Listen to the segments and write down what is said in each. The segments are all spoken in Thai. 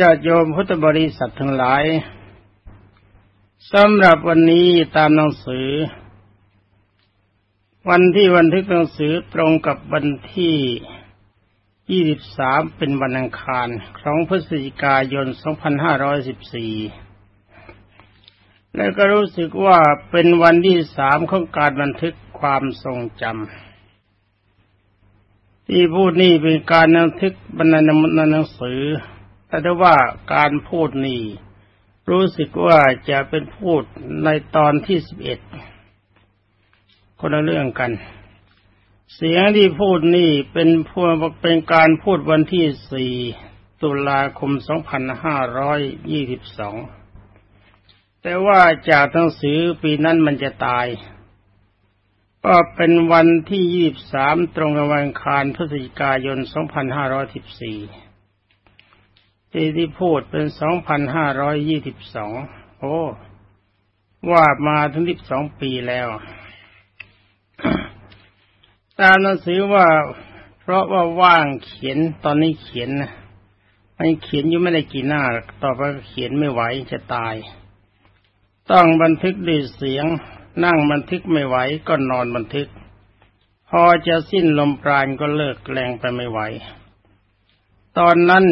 ญาติโยมพุทธบริษัททั้งหลายสำหรับวันนี้ตามหนังสือ วันที่วันทึกหนังสือตรงกับวันที่ 23 เป็นวันอังคารของพฤศจิกายน 2514 และก็รู้สึกว่าเป็นวันที่สามของการบันทึกความทรงจำที่พูดนี่เป็นการบันทึกบรรณาหนังสือ แต่ว่าการพูดนี่รู้สึกว่าจะเป็นพูดในตอนที่สิบเอ็ดคนละเรื่องกัน เสียงที่พูดนี่เป็นพูดเป็นการพูดวันที่สี่ตุลาคมสองพันห้าร้อยยี่สิบสองแต่ว่าจากหนังสือปีนั้นมันจะตาย ก็เป็นวันที่ยี่บสามตรงกับวันคารพฤศจิกายนสองพันห้าร้อยสิบสี่ ที่ที่พูดเป็นสองพันห้าร้อยยี่สิบสองโอ้ว่ามาถึงสิบสองปีแล้ว ตามหนังสือว่า เพราะว่าว่างเขียนตอนนี้เขียนนะมันเขียนอยู่ไม่ได้กี่หน้า ต่อไปเขียนไม่ไหวจะตาย ต้องบันทึกด้วยเสียง นั่งบันทึกไม่ไหวก็นอนบันทึก พอจะสิ้นลมปราณก็เลิกแรงไปไม่ไหว ตอนนั้น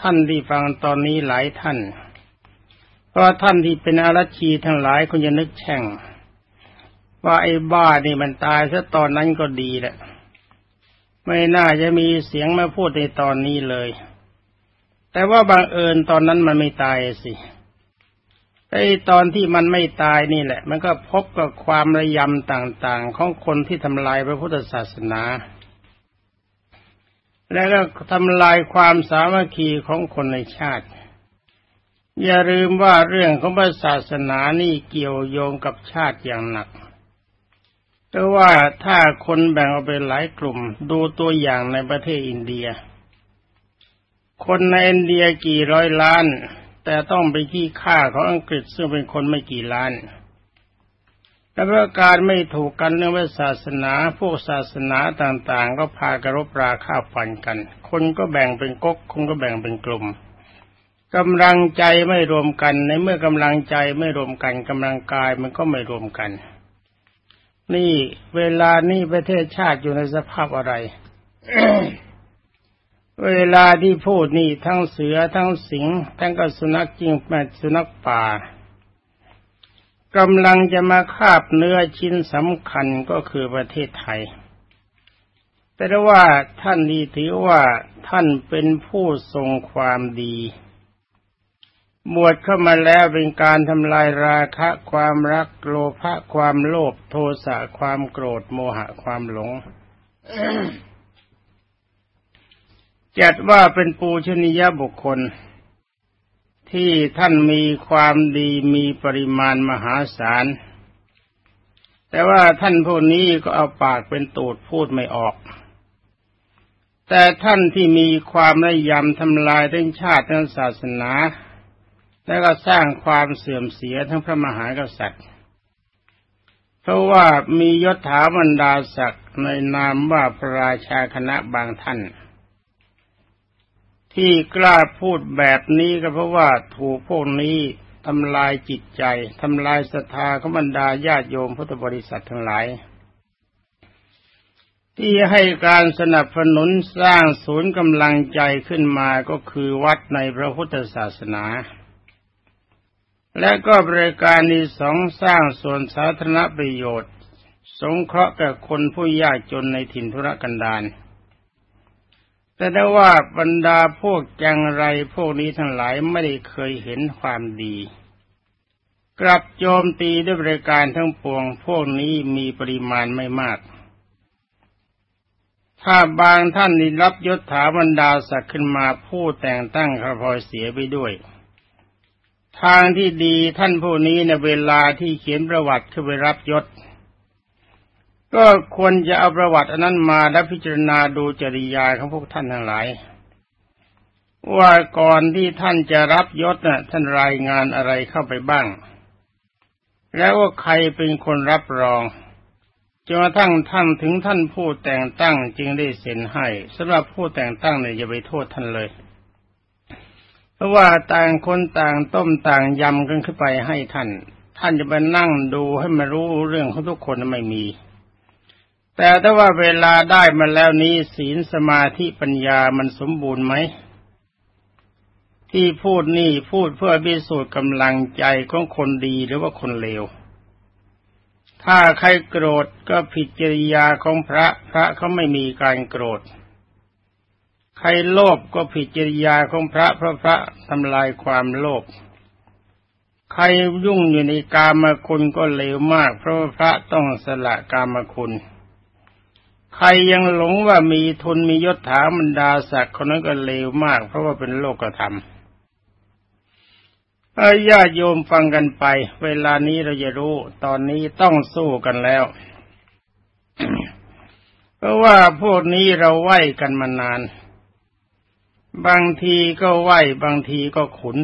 ท่านที่ฟังตอนนี้หลายท่าน เพราะท่านที่เป็นอารัชีทั้งหลายคุณจะนึกแช่ง ว่าไอ้บ้านี่มันตายซะตอนนั้นก็ดีแหละ ไม่น่าจะมีเสียงมาพูดในตอนนี้เลย แต่ว่าบางเอิญตอนนั้นมันไม่ตายสิไอ้ตอนที่มันไม่ตายนี่แหละ มันก็พบกับความระยำต่างๆ ของคนที่ทำลายพระพุทธศาสนา และก็ทำลายความสามัคคีของคนในชาติ อย่าลืมว่าเรื่องของศาสนานี่เกี่ยวโยงกับชาติอย่างหนักแต่ว่าถ้าคนแบ่งออกเป็นหลายกลุ่ม ดูตัวอย่างในประเทศอินเดีย คนในอินเดียกี่ร้อยล้าน แต่ต้องไปที่ค่าของอังกฤษซึ่งเป็นคนไม่กี่ล้าน และเพราะการไม่ถูกกันเรื่องศาสนาพวกศาสนาต่างๆ ก็พากรบราฆ่าฟันกัน คนก็แบ่งเป็นก๊กคนก็แบ่งเป็นกลุ่มกำลังใจไม่รวมกัน ในเมื่อกำลังใจไม่รวมกันกำลังกายมันก็ไม่รวมกัน นี่เวลานี้ประเทศชาติอยู่ในสภาพอะไร เวลาที่พูดนี่ทั้งเสือทั้งสิง ทั้งกสุนัขจริงแม่สุนัขป่า กำลังจะมาคาบเนื้อชิ้นสำคัญก็คือประเทศไทย แต่ว่าท่านนี้ถือว่าท่านเป็นผู้ทรงความดีบวชเข้ามาแล้วเป็นการทำลายราคะ ความรักโลภะความโลภโทสะความโกรธโมหะความหลง จัดว่าเป็นปูชนียบุคคล ที่ท่านมีความดีมีปริมาณมหาศาล แต่ว่าท่านพวกนี้ก็เอาปากเป็นตูดพูดไม่ออก แต่ท่านที่มีความระยำทำลายทั้งชาติทั้งศาสนา และก็สร้างความเสื่อมเสียทั้งพระมหากษัตริย์ เพราะว่ามียศถาบรรดาศักดิ์ในนามว่าพระราชาคณะบางท่าน ที่กล้าพูดแบบนี้ก็เพราะว่าถูกพวกนี้ทำลายจิตใจทำลายศรัทธาขบรรดาญาติโยมพุทธบริษัททั้งหลาย ที่ให้การสนับสนุนสร้างศูนย์กำลังใจขึ้นมาก็คือวัดในพระพุทธศาสนา และก็บริการที่สองสร้างส่วนสาธารณประโยชน์ สงเคราะห์แก่คนผู้ยากจนในถิ่นธุรกันดาร แต่ได้ว่าบรรดาพวกจังไรพวกนี้ทั้งหลายไม่ได้เคยเห็นความดี กลับโจมตีด้วยบริการทั้งปวง พวกนี้มีปริมาณไม่มาก ถ้าบางท่านได้รับยศถาบรรดาศักดิ์ขึ้นมาผู้แต่งตั้งขพอยเสียไปด้วย ทางที่ดีท่านผู้นี้ในเวลาที่เขียนประวัติขึ้นไปรับยศ ก็ควรจะเอาประวัติอันนั้นมาและพิจารณาดูจริยาของพวกท่านทั้งหลาย ว่าก่อนที่ท่านจะรับยศน่ะ ท่านรายงานอะไรเข้าไปบ้าง แล้วว่าใครเป็นคนรับรองจนกระทั่งท่านถึงท่านผู้แต่งตั้งจึงได้เซ็นให้สำหรับผู้แต่งตั้งเนี่ยอย่าไปโทษท่านเลย เพราะว่าต่างคนต่างต้มต่างยำกันขึ้นไปให้ท่าน ท่านจะไปนั่งดูให้มารู้เรื่องของทุกคนไม่มี แต่ถ้าว่าเวลาได้มาแล้วนี้ศีลสมาธิปัญญามันสมบูรณ์ไหม ที่พูดนี่พูดเพื่อพิสูจน์กำลังใจของคนดีหรือว่าคนเลว ถ้าใครโกรธก็ผิดจริยาของพระพระเขาไม่มีการโกรธ ใครโลภก็ผิดจริยาของพระพระพระทำลายความโลภใครยุ่งอยู่ในกามคุณก็เลวมาก เพราะพระต้องสละกามคุณ ใครยังหลงว่ามีทุนมียศถาบรรดาศักดิ์คนนั้นก็เลวมาก เพราะว่าเป็นโลกธรรมอาญาโยมฟังกันไป เวลานี้เราจะรู้ ตอนนี้ต้องสู้กันแล้ว เพราะว่าพวกนี้เราไหวกันมานาน บางทีก็ไหวบางทีก็ขุน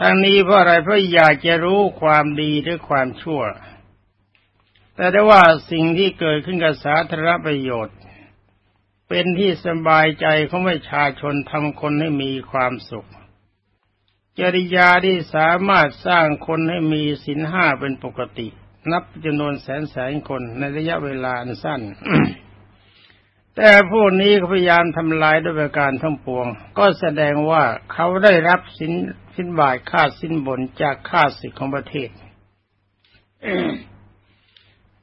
ทั้งนี้เพราะอะไรเพราะอยากจะรู้ความดีหรือความชั่ว แต่ได้ว่าสิ่งที่เกิดขึ้นกับสาธารณประโยชน์ เป็นที่สบายใจของประชาชนทำคนให้มีความสุข จริยาที่สามารถสร้างคนให้มีสินห้าเป็นปกติ นับจำนวนแสนแสนคนในระยะเวลาอันสั้นแต่พวกนี้พยายามทำลายด้วยประการทั้งปวง ก็แสดงว่าเขาได้รับสินสินบาทค่าสินบนจากค่าศึกของประเทศ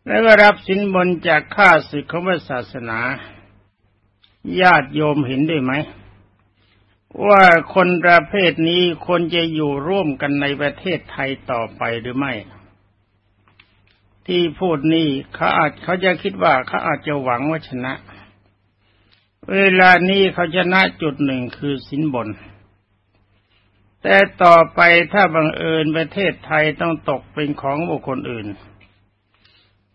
แล้วก็รับสินบนจากค่าศึกของศาสนา ญาติโยมเห็นด้วยไหม ว่าคนประเภทนี้คนจะอยู่ร่วมกันในประเทศไทยต่อไปหรือไม่ ที่พูดนี้เขาอาจเขาจะคิดว่าเขาอาจจะหวังว่าชนะ เวลานี้เขาชนะจุดหนึ่งคือสินบน แต่ต่อไปถ้าบังเอิญประเทศไทยต้องตกเป็นของบุคคลอื่น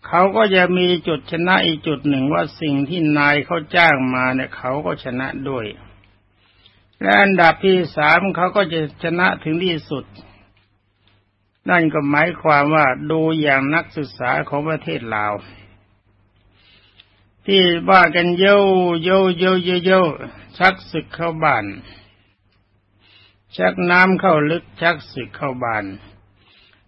เขาก็จะมีจุดชนะอีกจุดหนึ่งว่าสิ่งที่นายเขาจ้างมาเนี่ยเขาก็ชนะด้วย และอันดับที่สามเขาก็จะชนะถึงที่สุด นั่นก็หมายความว่าดูอย่างนักศึกษาของประเทศลาว ที่ว่ากันเย้าเย้าเย้าเย้าเย้าชักศึกเข้าบ้าน ชักน้ำเข้าลึกชักศึกเข้าบ้าน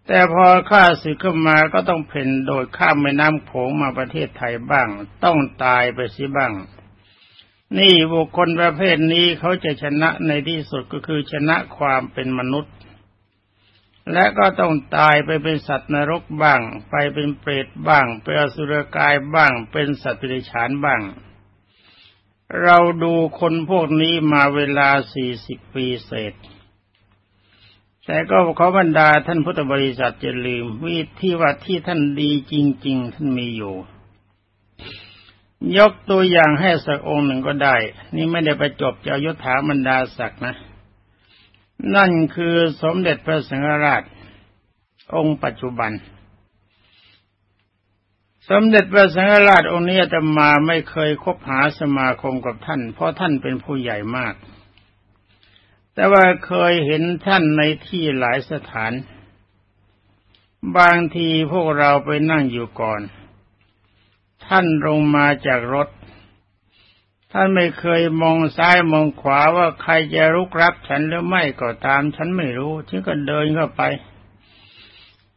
แต่พอข้าศึกเข้ามาก็ต้องเพ่นโดดข้ามแม่น้ำโขงมาประเทศไทยบ้าง ต้องตายไปสิบ้าง นี่บุคคลประเภทนี้เขาจะชนะในที่สุดก็คือชนะความเป็นมนุษย์ และก็ต้องตายไปเป็นสัตว์นรกบ้าง ไปเป็นเปรตบ้างเป็นอสุรกายบ้าง เป็นสัตว์ปิริฉานบ้าง เราดูคนพวกนี้มาเวลาสี่สิบปีเศษ แต่ก็ขอบรรดาท่านพุทธบริษัทจะลืมวิธีว่าที่ท่านดีจริง ๆ ท่านมีอยู่ ยกตัวอย่างให้สักองค์หนึ่งก็ได้ นี่ไม่ได้ไปจบจะยศถาบรรดาศักดิ์นะ นั่นคือสมเด็จพระสังฆราช องค์ปัจจุบัน สมเด็จพระสังฆราชองค์นี้จะมาไม่เคยคบหาสมาคมกับท่าน เพราะท่านเป็นผู้ใหญ่มาก แต่ว่าเคยเห็นท่านในที่หลายสถาน บางทีพวกเราไปนั่งอยู่ก่อน ท่านลงมาจากรถ ท่านไม่เคยมองซ้ายมองขวาว่าใครจะรุกรับฉันหรือไม่ก็ตาม ฉันไม่รู้ฉันก็เดินเข้าไป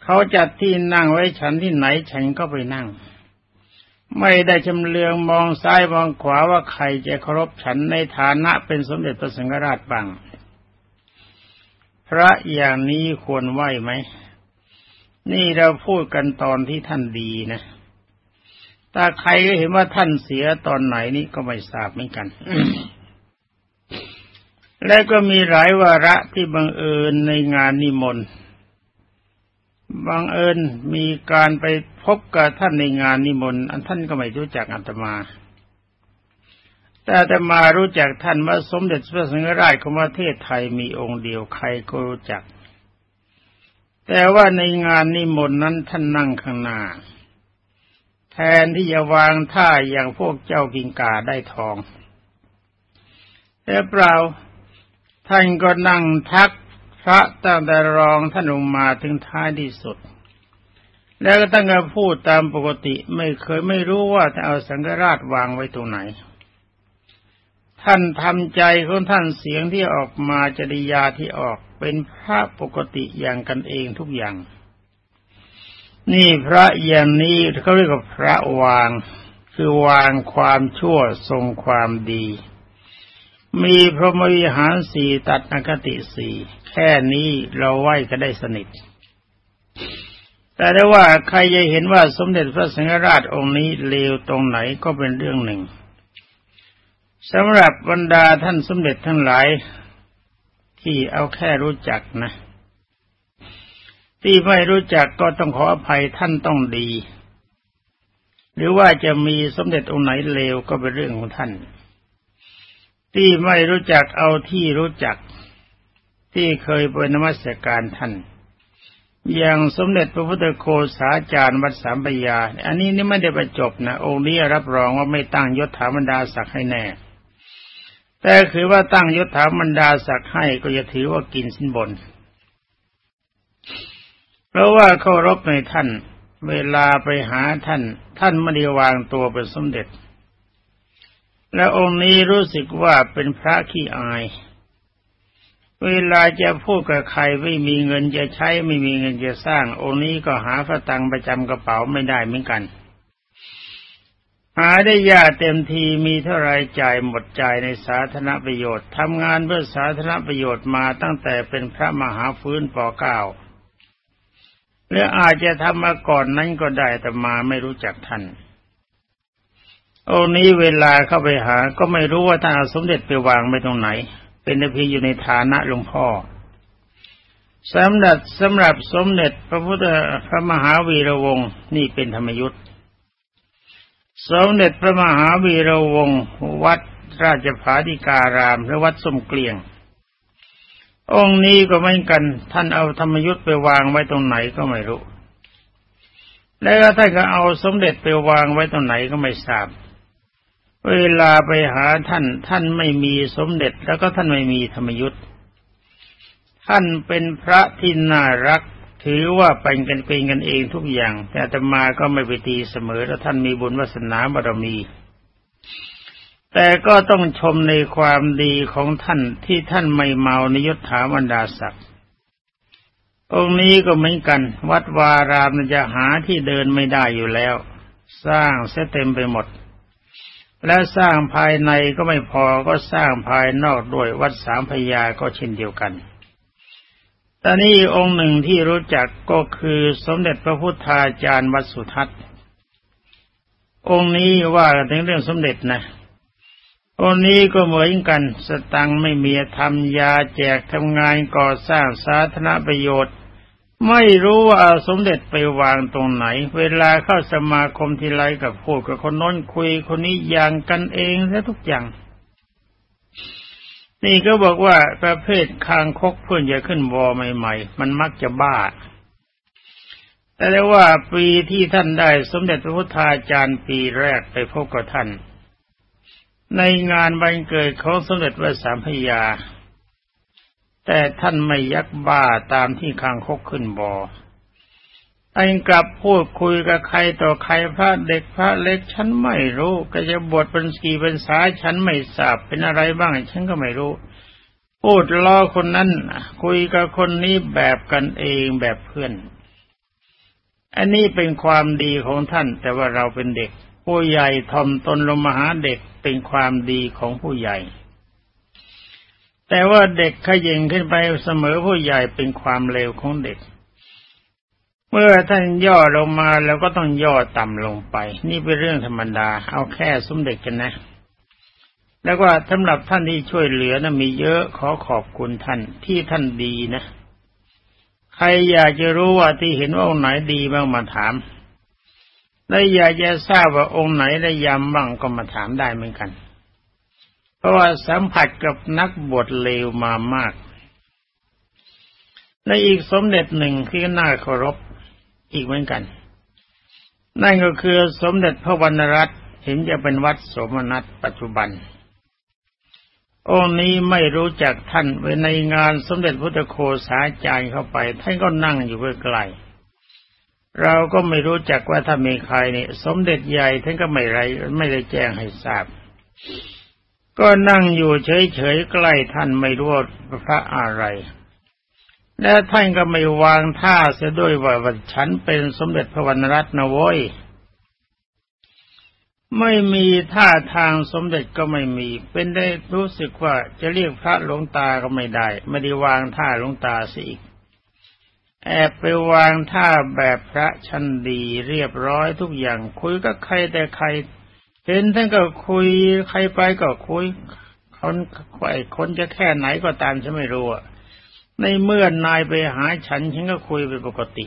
เขาจัดที่นั่งไว้ฉันที่ไหนฉันก็ไปนั่งไม่ได้จำเลืองมองซ้ายมองขวาว่าใครจะเคารพฉันในฐานะเป็นสมเด็จพระสังฆราชบ้าง พระอย่างนี้ควรไหวไหม นี่เราพูดกันตอนที่ท่านดีนะถ้าใครก็เห็นว่าท่านเสียตอนไหนนี่ก็ไม่ทราบเหมือนกัน และก็มีหลายวาระที่บังเอิญในงานนิมนต์บังเอิญมีการไปพบกับท่านในงานนิมนต์อันท่านก็ไม่รู้จักอาตมา แต่อาตมารู้จักท่านว่าสมเด็จพระสังฆราชของประเทศไทยมีองค์เดียวใครก็รู้จัก แต่ว่าในงานนิมนต์นั้นท่านนั่งข้างหน้า แทนที่จะวางท่าอย่างพวกเจ้ากิงกาได้ทอง แต่เปล่าท่านก็นั่งทักพระตั้งแต่รองท่านลงมาถึงท้ายที่สุด แล้วก็ตั้งแต่พูดตามปกติไม่เคยไม่รู้ว่าจะเอาสังฆราชวางไว้ตรงไหน ท่านทำใจของท่านเสียงที่ออกมาจริยาที่ออกเป็นพระปกติอย่างกันเองทุกอย่าง นี่พระอย่างนี้เขาเรียกว่าพระวาง คือวางความชั่วทรงความดี มีพรหมวิหารสี่ตัดนคติสี่แค่นี้เราไหวก็ได้สนิท แต่ได้ว่าใครจะเห็นว่าสมเด็จพระสังฆราชองค์นี้เลวตรงไหนก็เป็นเรื่องหนึ่ง สำหรับบรรดาท่านสมเด็จทั้งหลาย ที่เอาแค่รู้จักนะ ที่ไม่รู้จักก็ต้องขออภัยท่านต้องดี หรือว่าจะมีสมเด็จองค์ไหนเลวก็เป็นเรื่องของท่าน ที่ไม่รู้จักเอาที่รู้จัก ที่เคยเป็นนมัสการท่านอย่างสมเด็จพระพุทธโคสาจารย์วัดสามปยา อันนี้นี่ไม่ได้ประจบนะ องค์นี้รับรองว่าไม่ตั้งยศถาบรรดาศักดิ์ให้แน่ แต่คือว่าตั้งยศถาบรรดาศักดิ์ให้ก็จะถือว่ากินสินบน เพราะว่าเคารพในท่าน เวลาไปหาท่าน ท่านไม่ได้วางตัวเป็นสมเด็จ และองค์นี้รู้สึกว่าเป็นพระขี้อาย เวลาจะพูดกับใครไม่มีเงินจะใช้ไม่มีเงินจะสร้าง องค์นี้ก็หาพระตังประจำกระเป๋าไม่ได้เหมือนกัน หาได้ยากเต็มทีมีเท่าไรจ่ายหมดจ่ายในสาธารณประโยชน์ทำงานเพื่อสาธารณประโยชน์มาตั้งแต่เป็นพระมหาฟื้นปเก้าหรืออาจจะทำมาก่อนนั้นก็ได้แต่มาไม่รู้จักท่านโอ้นี้เวลาเข้าไปหา ก็ไม่รู้ว่าท่านสมเด็จไปวางไว้ตรงไหน เป็นเพียงอยู่ในฐานะหลวงพ่อสำหรับสำหรับสมเด็จพระพุทธพระมหาวีระวงศ์นี่เป็นธรรมยุทธ์ สมเด็จพระมหาวีระวงศ์วัดราชภาธิการามและวัดสมเกลียง องค์นี้ก็เหมือนกัน ท่านเอาธรรมยุทธ์ไปวางไว้ตรงไหนก็ไม่รู้ แล้วท่านก็เอาสมเด็จไปวางไว้ตรงไหนก็ไม่ทราบ เวลาไปหาท่าน ท่านไม่มีสมเด็จแล้วก็ท่านไม่มีธรรมยุทธ์ท่านเป็นพระที่น่ารัก ถือว่าเป็นกันเป็นกันเองทุกอย่าง แต่ธรรมาก็ไม่ไปตีเสมอแล้วท่านมีบุญวาสนาบารมี แต่ก็ต้องชมในความดีของท่านที่ท่านไม่เมาในยศถาบรรดาศักดิ์องค์นี้ก็เหมือนกัน วัดวารามจะหาที่เดินไม่ได้อยู่แล้ว สร้างเสเต็มไปหมด และสร้างภายในก็ไม่พอก็สร้างภายนอกด้วยวัดสามพยาก็เช่นเดียวกัน ตอนนี้องค์หนึ่งที่รู้จักก็คือสมเด็จพระพุทธาจารย์วัดสุทัศน์ องค์นี้ว่าถึงเรื่องสมเด็จนะ องค์นี้ก็เหมือนกัน สตังไม่มีทำยาแจกทำงานก่อสร้างสาธารณประโยชน์ ไม่รู้ว่าสมเด็จไปวางตรงไหน เวลาเข้าสมาคมทีไรกับพูดกับคนน้นคุยคนนี้อย่างกันเองแท้ทุกอย่าง นี่ก็บอกว่าประเภทคางคกเพื่อนจะขึ้นวอใหม่ ๆ มันมักจะบ้า แต่ได้ว่าปีที่ท่านได้สมเด็จพระพุทธาจารย์ปีแรกไปพบกับท่าน ในงานวันเกิดของสมเด็จพระสามพยา แต่ท่านไม่ยักบ้าตามที่คางคกขึ้นบอ ไอ้กลับพูดคุยกับใครต่อใครพระเด็กพระเล็กฉันไม่รู้ก็จะบวชเป็นสีเป็นสายฉันไม่ทราบเป็นอะไรบ้าง ฉันก็ไม่รู้พูดล้อคนนั้นคุยกับคนนี้แบบกันเองแบบเพื่อน อันนี้เป็นความดีของท่าน แต่ว่าเราเป็นเด็ก ผู้ใหญ่ทอมตนลงมาหาเด็กเป็นความดีของผู้ใหญ่ แต่ว่าเด็กขยิงขึ้นไปเสมอผู้ใหญ่เป็นความเลวของเด็ก เมื่อท่านย่อลงมาแล้วก็ต้องย่อต่ำลงไป นี่เป็นเรื่องธรรมดา เอาแค่สมเด็จกันนะ แล้วก็สำหรับท่านที่ช่วยเหลือนะมีเยอะขอขอบคุณท่านที่ท่านดีนะ ใครอยากจะรู้ว่าที่เห็นว่าองค์ไหนดีบ้างมาถาม และอยากจะทราบว่าองค์ไหนได้ยำบ้างก็มาถามได้เหมือนกัน เพราะว่าสัมผัสกับนักบวชเลวมามาก และอีกสมเด็จหนึ่งที่น่าเคารพ อีกเหมือนกัน นั่นก็คือสมเด็จพระวรรณรัตน์เห็นจะเป็นวัดสมนัตปัจจุบัน องค์นี้ไม่รู้จักท่านไปในงานสมเด็จพุทธโคสาจารย์เข้าไปท่านก็นั่งอยู่ใกล้เราก็ไม่รู้จักว่าถ้ามีใครเนี่ยสมเด็จใหญ่ท่านก็ไม่ไรไม่ได้แจ้งให้ทราบ ก็นั่งอยู่เฉยๆใกล้ท่านไม่รู้พระอะไร และท่านก็ไม่วางท่าเสียด้วยว่าฉันเป็นสมเด็จพระวรรณรัตน์นะโว้ยไม่มีท่าทางสมเด็จก็ไม่มี เป็นได้รู้สึกว่าจะเรียกพระหลวงตาก็ไม่ได้ ไม่ได้วางท่าหลวงตาสิอีก แอบไปวางท่าแบบพระชั้นดีเรียบร้อยทุกอย่าง คุยกับใครแต่ใคร เห็นท่านก็คุยใครไปก็คุยคนไอ้คนจะแค่ไหนก็ตามฉันไม่รู้อะ ในเมื่อนายไปหาฉันฉันก็คุยไปปกติ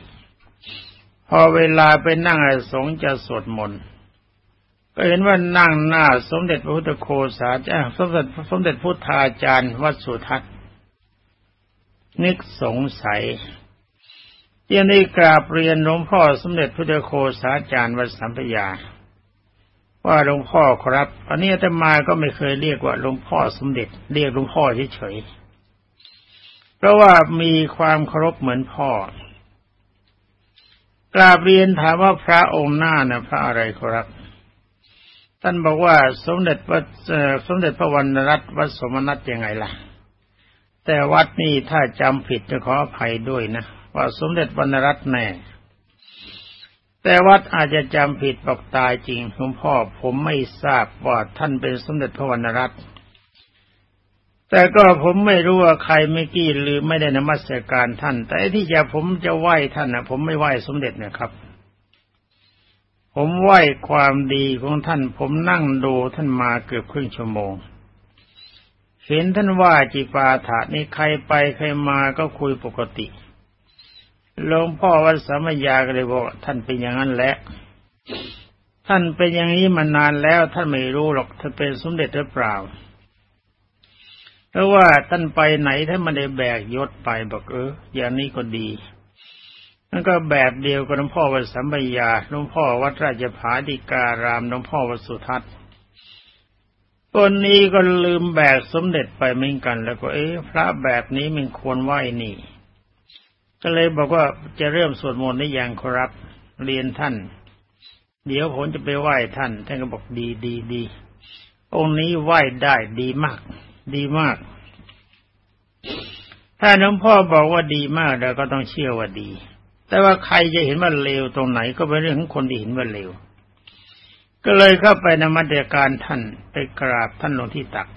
พอเวลาไปนั่งอสงจะสวดมนต์ก็เห็นว่านั่งหน้า สมเด็จพระพุทธโคสาจารย์สมเด็จสมเด็จพุทธาจารย์วัดสุทัศน์นึกสงสัยยังได้กราบเรียนหลวงพ่อสมเด็จพระโคสาจารย์วัดสัมพยา ว่าหลวงพ่อครับ อันนี้แต่มาก็ไม่เคยเรียกว่าหลวงพ่อสมเด็จ เรียกหลวงพ่อเฉยๆ เพราะว่ามีความเคารพเหมือนพ่อ กราบเรียนถามว่าพระองค์หน้านะพระอะไรครับ ท่านบอกว่าสมเด็จพระสมเด็จพระวรรณรัตน์วัดสมนัตยังไงล่ะ แต่วัดนี้ถ้าจำผิดจะขออภัยด้วยนะว่าสมเด็จวรรณรัตน์แน่แต่วัดอาจจะจำผิดบอกตายจริงหลวงพ่อผมไม่ทราบว่าท่านเป็นสมเด็จพระวรรณรัตน์ แต่ก็ผมไม่รู้ว่าใครไม่กี้หรือไม่ได้นมัสการท่าน แต่ที่จะผมจะไหว้ท่านนะผมไม่ไหว้สมเด็จนะครับ ผมไหว้ความดีของท่าน ผมนั่งดูท่านมาเกือบครึ่งชั่วโมง เห็นท่านว่าจิปาถะนี่ใครไปใครมาก็คุยปกติหลวงพ่อวัดสามยาก็เลยบอกท่านเป็นอย่างนั้นแหละท่านเป็นอย่างนี้มานานแล้วท่านไม่รู้หรอกท่านเป็นสมเด็จหรือเปล่า เพราะว่าท่านไปไหนท่านไม่ได้แบกยศไปบอกเอออย่างนี้ก็ดีนั่นก็แบบเดียวกับหลวงพ่อวัดสัมปยาหลวงพ่อวัดราชภาดิการามหลวงพ่อวัดสุทัศน์คนนี้ก็ลืมแบกสมเด็จไปเหมือนกัน แล้วก็เอ๊ะพระแบบนี้มันควรไหวนี่ ก็เลยบอกว่าจะเริ่มสวดมนต์ได้ยังครับ เรียนท่าน เดี๋ยวผมจะไปไหว้ท่าน ท่านก็บอกดีดีดีองค์นี้ไหว้ได้ดีมาก ดีมาก ถ้าหลวงพ่อบอกว่าดีมากเราก็ต้องเชื่อว่าดี แต่ว่าใครจะเห็นว่าเลวตรงไหนก็เป็นเรื่องของคนที่เห็นว่าเลวก็เลยเข้าไปนมัสการท่านไปกราบท่านลงที่ตัก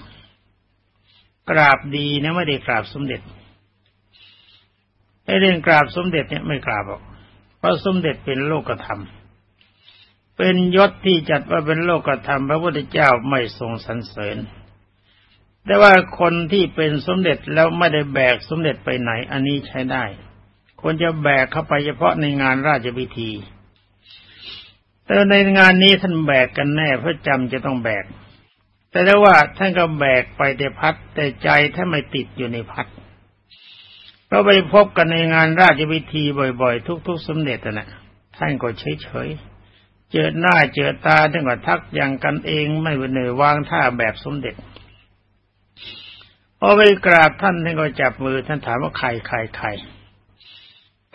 กราบดีนะไม่ได้กราบสมเด็จไอ้เรื่องกราบสมเด็จเนี่ยไม่กราบหรอกเพราะสมเด็จเป็นโลกธรรม เป็นยศที่จัดว่าเป็นโลกธรรมพระพุทธเจ้าไม่ทรงสรรเสริญ แต่ว่าคนที่เป็นสมเด็จแล้วไม่ได้แบกสมเด็จไปไหน อันนี้ใช้ได้ควรจะแบกเข้าไปเฉพาะในงานราชพิธี แต่ในงานนี้ท่านแบกกันแน่เพราะจำจะต้องแบก แต่ถ้าว่าท่านก็แบกไปแต่พัด แต่ใจถ้าไม่ติดอยู่ในพัดเราไปพบกันในงานราชพิธีบ่อยๆ ทุก ๆ สมเด็จนะท่านก็เฉยๆเจอหน้าเจอตาท่านก็ทักอย่างกันเองไม่เนยวางท่าแบบสมเด็จ พอไปกราบท่านท่านก็จับมือท่านถามว่าใครใครใคร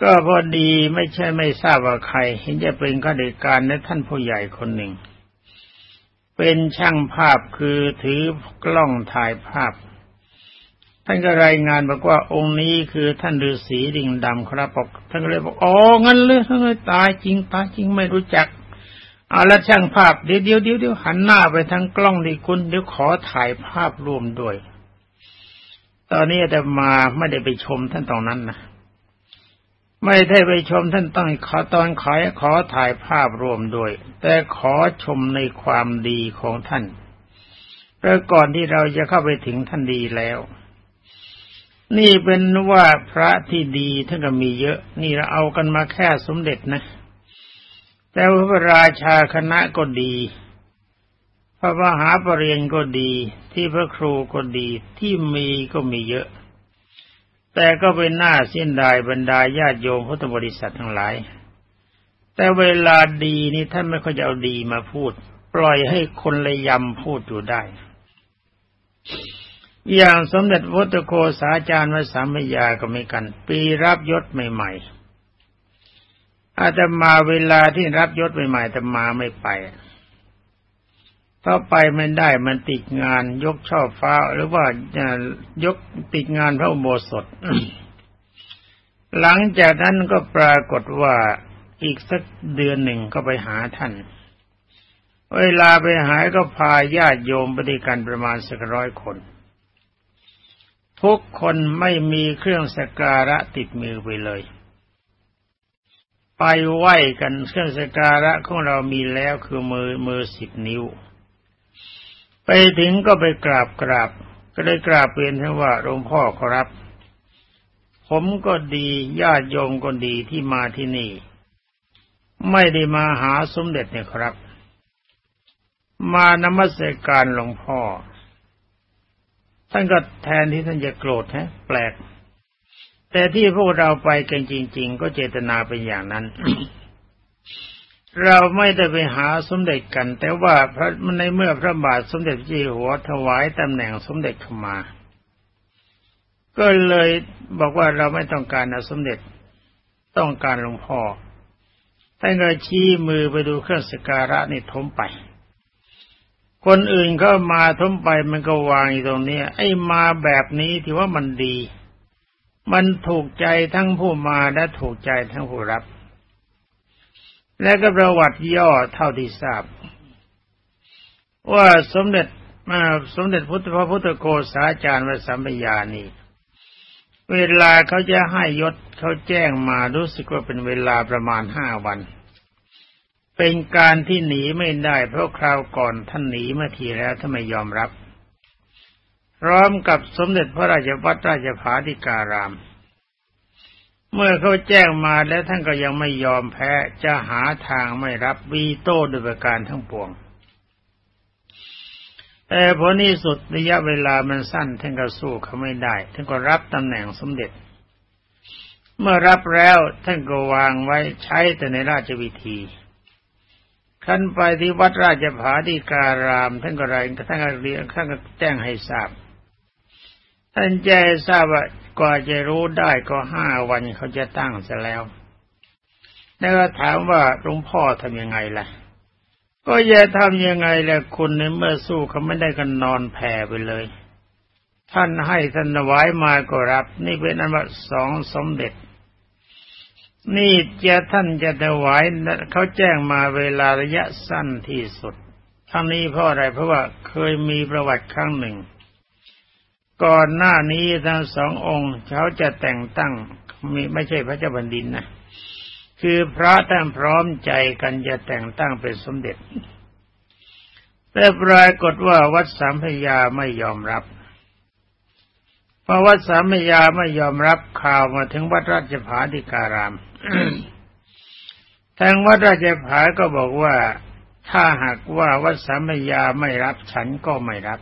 ก็พอดีไม่ใช่ไม่ทราบว่าใคร เห็นจะเป็นข้าราชการและท่านผู้ใหญ่คนหนึ่ง เป็นช่างภาพคือถือกล้องถ่ายภาพ ท่านก็รายงานบอกว่าองค์นี้คือท่านฤาษีดิ่งดำครับบอกท่านก็เลยบอกอ๋องั้นเลยท่านเลยตายจริงตายจริงไม่รู้จักเอาละช่างภาพเดี๋ยวเดี๋ยวเดี๋ยวเดี๋ยวหันหน้าไปทางกล้องดีคุณเดี๋ยวขอถ่ายภาพรวมด้วย ตอนนี้แต่มาไม่ได้ไปชมท่านตรงนั้นนะไม่ได้ไปชมท่านต้องขอตอนขอขอถ่ายภาพรวมด้วย แต่ขอชมในความดีของท่านเพราะก่อนที่เราจะเข้าไปถึงท่านดีแล้ว นี่เป็นว่าพระที่ดีท่านก็มีเยอะ นี่เราเอากันมาแค่สมเด็จนะ แต่พระราชาคณะก็ดี พระมหาปรริญญาก็ดี ที่พระครูก็ดีที่มีก็มีเยอะ แต่ก็เป็นหน้าเส้นดายบรรดาญาติโยมพุทธบริษัททั้งหลาย แต่เวลาดีนี่ท่านไม่ค่อยจะเอาดีมาพูด ปล่อยให้คนเลยยำพูดอยู่ได้ อย่างสมเด็จวัตโคสาจารย์วสามยาก็ไม่กัน ปีรับยศใหม่ ๆ อาจจะมาเวลาที่รับยศใหม่ๆแต่มาไม่ไป ถ้าไปไม่ได้มันติดงานยกช่อฟ้า หรือว่ายกติดงานพระอุโบสถ หลังจากนั้นก็ปรากฏว่าอีกสักเดือนหนึ่งก็ไปหาท่าน เวลาไปหาก็พาญาติโยมปฏิกันประมาณสักร้อยคน ทุกคนไม่มีเครื่องสการะติดมือไปเลย ไปไหว้กันเครื่องสการะของเรามีแล้วคือมือมือสิบนิ้ว ไปถึงก็ไปกราบกราบ ก็ได้กราบเรียนท่านว่าหลวงพ่อครับ ผมก็ดีญาติโยมก็ดีที่มาที่นี่ ไม่ได้มาหาสมเด็จเนี่ยครับ มานมัสการหลวงพ่อ ท่านก็แทนที่ท่านจะโกรธฮะ แปลก แต่ที่พวกเราไปกันจริง ๆ ก็เจตนาเป็นอย่างนั้น เราไม่ได้ไปหาสมเด็จกัน แต่ว่าพระในเมื่อพระบาทสมเด็จจีหัวถวายตำแหน่งสมเด็จเข้ามา ก็เลยบอกว่าเราไม่ต้องการนะสมเด็จต้องการหลวงพ่อท่านก็ชี้มือไปดูเครื่องสการะนี่ทมไป คนอื่นก็มาทมไปมันก็วางอยู่ตรงนี้ไอ้มาแบบนี้ที่ว่ามันดี มันถูกใจทั้งผู้มาและถูกใจทั้งผู้รับ และก็ประวัติย่อเท่าที่ทราบ ว่าสมเด็จมาสมเด็จพุทธพระพุทธโกษาจารย์วสัมปยานีเวลาเขาจะให้ยศเขาแจ้งมารู้สึกว่าเป็นเวลาประมาณห้าวัน เป็นการที่หนีไม่ได้ เพราะคราวก่อนท่านหนีเมื่อทีแล้วท่านไม่ยอมรับ พร้อมกับสมเด็จพระราชวัตรราชภาธิการาม เมื่อเขาแจ้งมาแล้วท่านก็ยังไม่ยอมแพ้จะหาทางไม่รับวีโต้ด้วยประการทั้งปวง แต่ผลที่สุดระยะเวลามันสั้นท่านก็สู้เขาไม่ได้ท่านก็รับตำแหน่งสมเด็จ เมื่อรับแล้วท่านก็วางไว้ใช้แต่ในราชวิธีขั้นไปที่วัดราชภาธิการาม ท่านก็ไรท่านก็เรียนท่านก็แจ้งให้ทราบท่านแจ้งทราบว่า กว่าจะรู้ได้ก็ห้าวันเขาจะตั้งเสร็จแล้วแล้วก็ถามว่าหลวงพ่อทำยังไงล่ะ ก็อย่าทำยังไงแหละคุณในเมื่อสู้เขาไม่ได้กันนอนแผ่ไปเลย ท่านให้ท่านถวายมาก็รับ นี่เป็นอันว่าสองสมเด็จ นี่จะท่านจะถวายเขาแจ้งมาเวลาระยะสั้นที่สุดทั้งนี้เพราะอะไรเพราะว่าเคยมีประวัติครั้งหนึ่ง ก่อนหน้านี้ทั้งสององค์เขาจะแต่งตั้งมีไม่ใช่พระเจ้าแผ่นดินนะคือพระท่านพร้อมใจกันจะแต่งตั้งเป็นสมเด็จ แต่ปรากฏว่าวัดสามพยาไม่ยอมรับเพอวัดสามพยาไม่ยอมรับข่าวมาถึงวัดราชภาธิการามทางวัดราชภาก็บอกว่าถ้าหากว่าวัดสามพยาไม่รับฉันก็ไม่รับ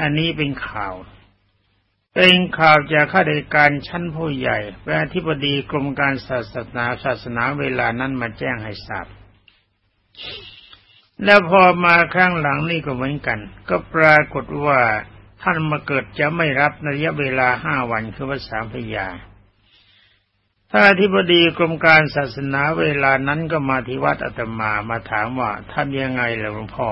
อันนี้เป็นข่าว เป็นข่าวจากข้าราชการชั้นผู้ใหญ่เป็นอธิบดีกรมการศาสนาศาสนาเวลานั้นมาแจ้งให้ทราบแล้วพอมาครั้งหลังนี่ก็เหมือนกัน ก็ปรากฏว่าท่านมาเกิดจะไม่รับในระยะเวลาห้าวันคือวันสามพยาถ้าอธิบดีกรมการศาสนาเวลานั้นก็มาที่วัดอาตมามาถามว่าท่านยังไงล่ะหลวงพ่อ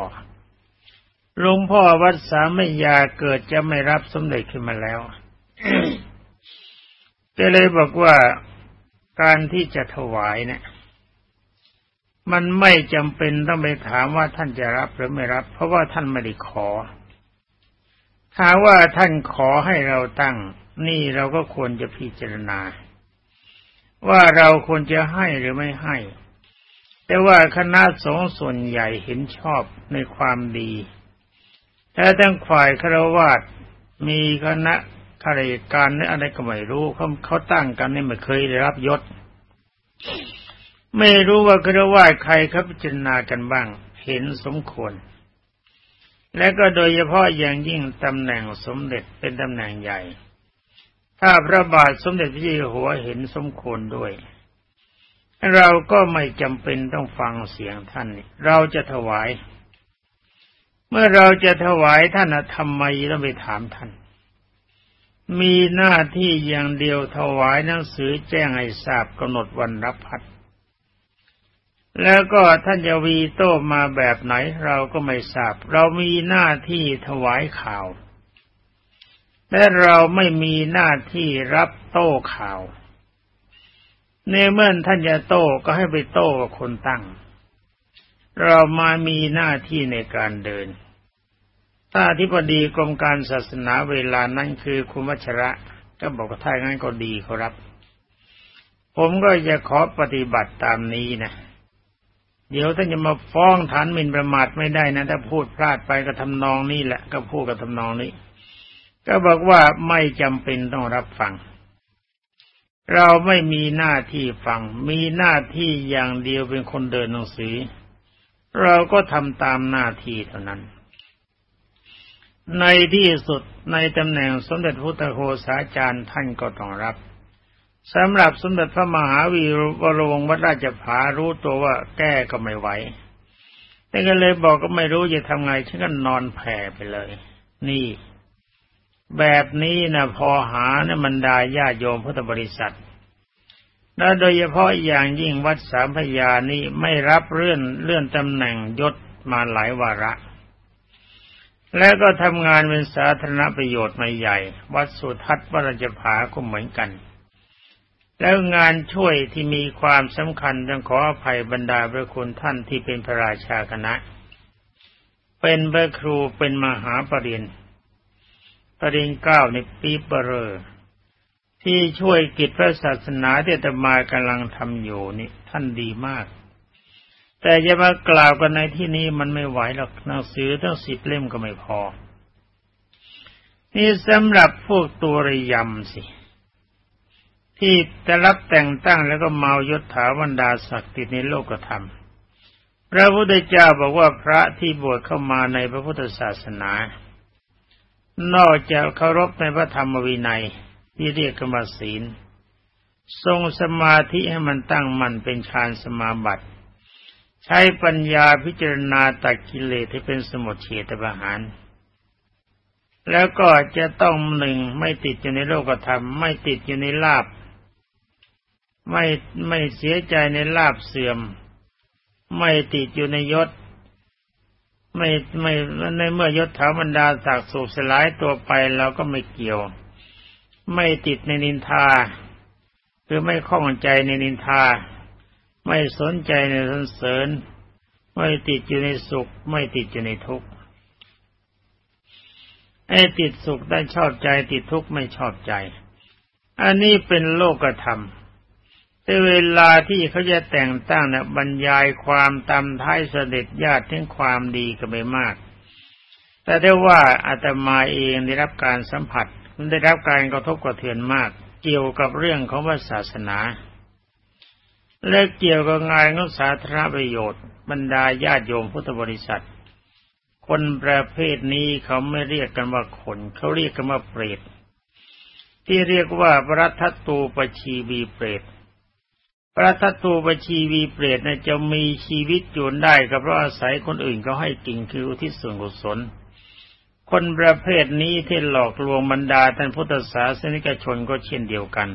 หลวงพ่อวัดสามยาเกิดจะไม่รับสมเด็จขึ้นมาแล้วก็เลยบอกว่าการที่จะถวายเนี่ยมันไม่จำเป็นต้องไปถามว่าท่านจะรับหรือไม่รับ เพราะว่าท่านไม่ได้ขอ ถ้าว่าท่านขอให้เราตั้ง นี่เราก็ควรจะพิจารณา ว่าเราควรจะให้หรือไม่ให้ แต่ว่าคณะสงฆ์ส่วนใหญ่เห็นชอบในความดี แต่ทั้งฝ่ายคารวาสมีคณะข้าราชการนี่อะไรก็ไม่รู้เขาเขาตั้งกันนี่ไม่เคยได้รับยศ ไม่รู้ว่าคารวาสใครเขาพิจารณากันบ้าง เห็นสมควร และก็โดยเฉพาะอย่างยิ่งตำแหน่งสมเด็จเป็นตำแหน่งใหญ่ ถ้าพระบาทสมเด็จพระเจ้าอยู่หัวเห็นสมควรด้วย เราก็ไม่จำเป็นต้องฟังเสียงท่าน เราจะถวาย เมื่อเราจะถวายท่านทำไมต้องไปถามท่าน มีหน้าที่อย่างเดียวถวายหนังสือแจ้งให้ทราบกำหนดวันรับพัดแล้วก็ท่านจะวีโต้มาแบบไหนเราก็ไม่ทราบ เรามีหน้าที่ถวายข่าว และเราไม่มีหน้าที่รับโต้ข่าว ในเมื่อท่านจะโต้ก็ให้ไปโต้กับคนตั้ง เรามามีหน้าที่ในการเดิน ถ้าอธิบดีกรมการศาสนาเวลานั้นคือคุณวัชระ ก็บอกว่าถ้างั้นก็ดีครับ ผมก็จะขอปฏิบัติตามนี้นะ เดี๋ยวท่านจะมาฟ้องฐานหมิ่นประมาทไม่ได้นะ ถ้าพูดพลาดไปก็ทำนองนี้แหละ ก็พูดกับทำนองนี้ ก็บอกว่าไม่จำเป็นต้องรับฟังเราไม่มีหน้าที่ฟัง มีหน้าที่อย่างเดียวเป็นคนเดินหนังสือ เราก็ทำตามหน้าที่เท่านั้น ในที่สุดในตำแหน่งสมเด็จพุทธโฆษาจารย์ท่านก็ต้องรับสำหรับสมเด็จพระมหาวีวรวงศ์วัดราชภารู้ตัวว่าแก้ก็ไม่ไหวแต่ก็เลยบอกก็ไม่รู้จะทำไงฉันก็นอนแผ่ไปเลย นี่ แบบนี้นะพอหาเนี่ยมันดาญาโยมพุทธบริษัท และโดยเฉพาะอย่างยิ่งวัดสามพยานี้ไม่รับเลื่อนเลื่อนตำแหน่งยศมาหลายวาระ และก็ทำงานเป็นสาธารณประโยชน์ไม่ใหญ่ วัดสุทัศน์วัดจภาก็เหมือนกัน แล้วงานช่วยที่มีความสำคัญต้องขออภัยบรรดาพระคุณท่านที่เป็นพระราชาคณะ เป็นพระครูเป็นมหาปรริญญาปริงเก้าในปีเปรอ ที่ช่วยกิจพระศาสนาที่ตมากำลังทำอยู่นี่ท่านดีมาก แต่จะมากล่าวกันในที่นี้มันไม่ไหวหรอกหนังสือทั้งสิบเล่มก็ไม่พอ นี่สำหรับพวกตัวระยำสิ ที่จะรับแต่งตั้งแล้วก็เมายศถาบรรดาศักดิ์ติดในโลกธรรม พระพุทธเจ้าบอกว่าพระที่บวชเข้ามาในพระพุทธศาสนา นอกจากเคารพในพระธรรมวินัย ที่เรียกกรรมศีล ทรงสมาธิให้มันตั้งมั่นเป็นฌานสมาบัติ ใช้ปัญญาพิจารณาตัดกิเลสที่เป็นสมุทเฉตประหาร แล้วก็จะต้องหนึ่งไม่ติดอยู่ในโลกธรรม ไม่ติดอยู่ในลาบ ไม่ไม่เสียใจในลาบเสื่อม ไม่ติดอยู่ในยศไม่ไม่ในเมื่อยศถาบรรดาศักดิ์สูบสลายตัวไปเราก็ไม่เกี่ยว ไม่ติดในนินทา คือไม่ข้องใจในนินทา ไม่สนใจในสรรเสริญ ไม่ติดอยู่ในสุข ไม่ติดอยู่ในทุกข์ไอ้ติดสุขได้ชอบใจ ติดทุกข์ไม่ชอบใจ อันนี้เป็นโลกธรรมแต่เวลาที่เขาจะแต่งตั้งเนี่ยบรรยายความตามท้ายเสด็จญาติถึงความดีก็ไม่มาก แต่ได้ว่าอาตมาเองได้รับการสัมผัส ได้รับการกระทบกระเทือนมากเกี่ยวกับเรื่องของศาสนา และเกี่ยวกับงานของสาธารณประโยชน์ บรรดาญาติโยมพุทธบริษัท คนประเภทนี้เขาไม่เรียกกันว่าคนเขาเรียกกันว่าเปรตที่เรียกว่าพระทัตตูปชีวีเปรตพระทัตตูปชีวีเปรตเนี่ยจะมีชีวิตอยู่ได้ก็เพราะอาศัยคนอื่นเขาให้กินคืออุทิศส่วนกุศล คนประเภทนี้ที่หลอกลวงบรรดาท่านพุทธศาสนิกชนก็เช่นเดียวกัน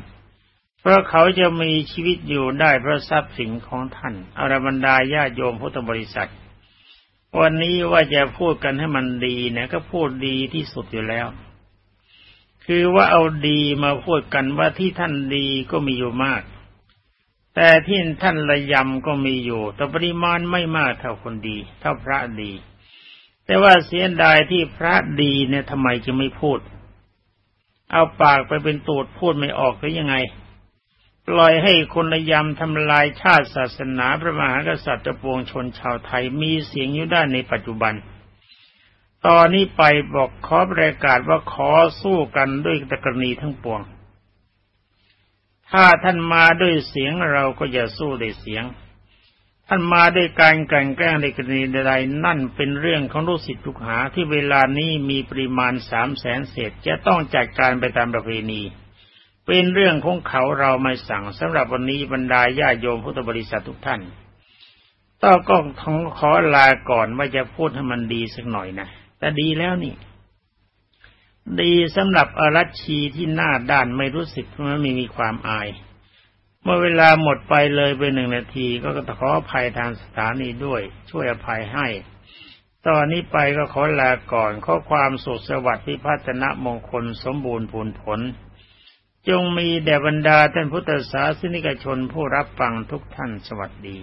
เพราะเขาจะมีชีวิตอยู่ได้เพราะทรัพย์สินของท่านอรบรรดาญาโยมพุทธบริษัท วันนี้ว่าจะพูดกันให้มันดีเนี่ยก็พูดดีที่สุดอยู่แล้ว คือว่าเอาดีมาพูดกันว่าที่ท่านดีก็มีอยู่มาก แต่ที่ท่านระยำก็มีอยู่ แต่ปริมาณไม่มากเท่าคนดี เท่าพระดี แต่ว่าเสียดายที่พระดีเนี่ยทำไมจะไม่พูด เอาปากไปเป็นตูดพูดไม่ออกหรือยังไง ปล่อยให้คนระยำทำลายชาติศาสนาพระมหากษัตริย์ปวงชนชาวไทยมีเสียงอยู่ได้ในปัจจุบัน ตอนนี้ไปบอกขอประกาศว่าขอสู้กันด้วยตะกรณีทั้งปวง ถ้าท่านมาด้วยเสียงเราก็จะสู้ด้วยเสียง ท่านมาด้วยการกลั่นแกล้งในกรณีใดนั่นเป็นเรื่องของลูกศิษย์ทุกหาที่เวลานี้มีปริมาณสามแสนเศษจะต้องจัดการไปตามประเพณี เป็นเรื่องของเขาเราไม่สั่งสำหรับวันนี้บรรดาญาโยมพุทธบริษัททุกท่านต้องก็ขอลาก่อนว่าจะพูดให้มันดีสักหน่อยนะแต่ดีแล้วนี่ ดีสำหรับอรัชชีที่หน้าด้านไม่รู้สึกว่าไม่มีความอาย เมื่อเวลาหมดไปเลยไปหนึ่งนาทีก็ขออภัยทางสถานีด้วย ช่วยอภัยให้ ตอนนี้ไปก็ขอลาก่อน ข้อความสุขสวัสดิ์พิพัฒนมงคลสมบูรณ์ผลผล จงมีแด่บรรดาท่านพุทธศาสนิกชนผู้รับฟังทุกท่านสวัสดี